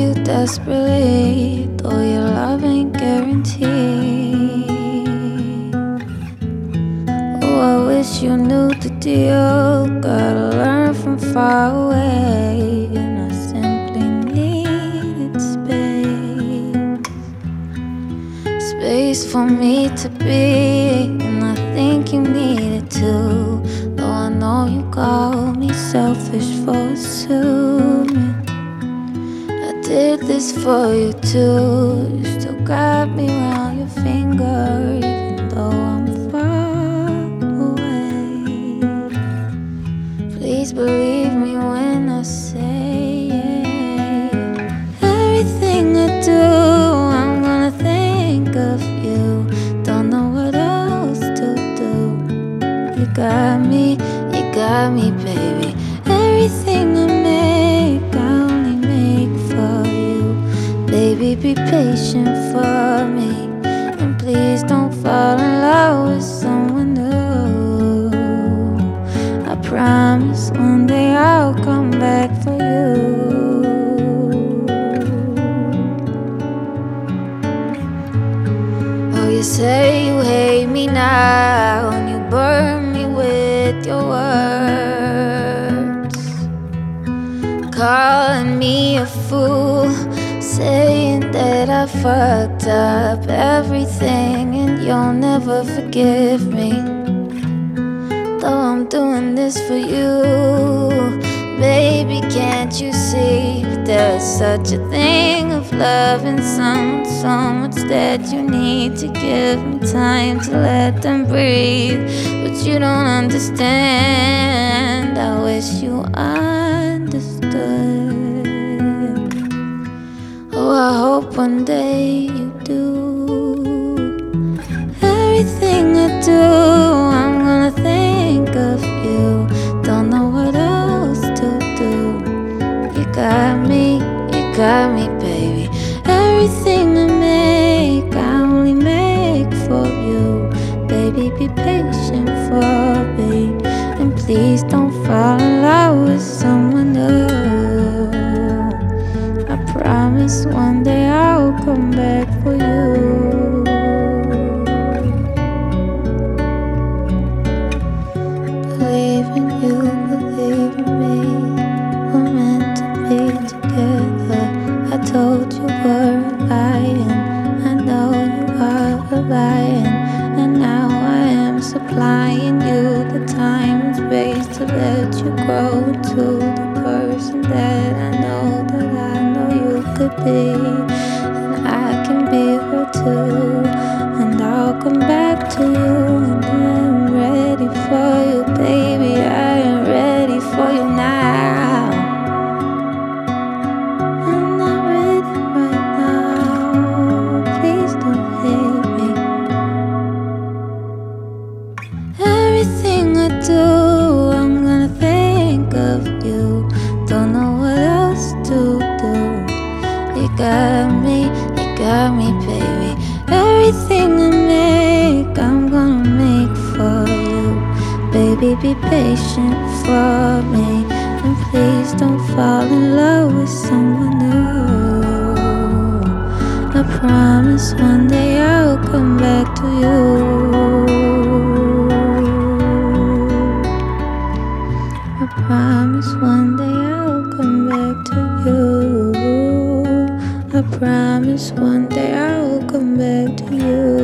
you desperately, though your love ain't guaranteed. Oh, I wish you knew the deal. Gotta learn from far away, and I simply needed space, space for me to be. For you too. You still got me around your finger, even though I'm far away. Please believe me when I say it. Everything I do, I'm gonna think of you. Don't know what else to do. You got me, you got me, baby. Everything I you say you hate me now, and you burn me with your words. Calling me a fool, saying that I fucked up everything, and you'll never forgive me. Though I'm doing this for you, such a thing of loving someone so much that you need to give me time to let them breathe, but you don't understand. I wish you understood. Oh, I hope one day you do. Everything I do, Everything I make, I only make for you. Baby, be patient for me. And please don't fall supplying you the time and space to let you grow to the person that I know that I know you could be. And I can be her too. And I'll come back to you. And I'm ready for you, baby. Got me, you got me, baby. Everything I make, I'm gonna make for you. Baby, be patient for me. And please don't fall in love with someone new. I promise one day I'll come back to you. One day I'll come back to you.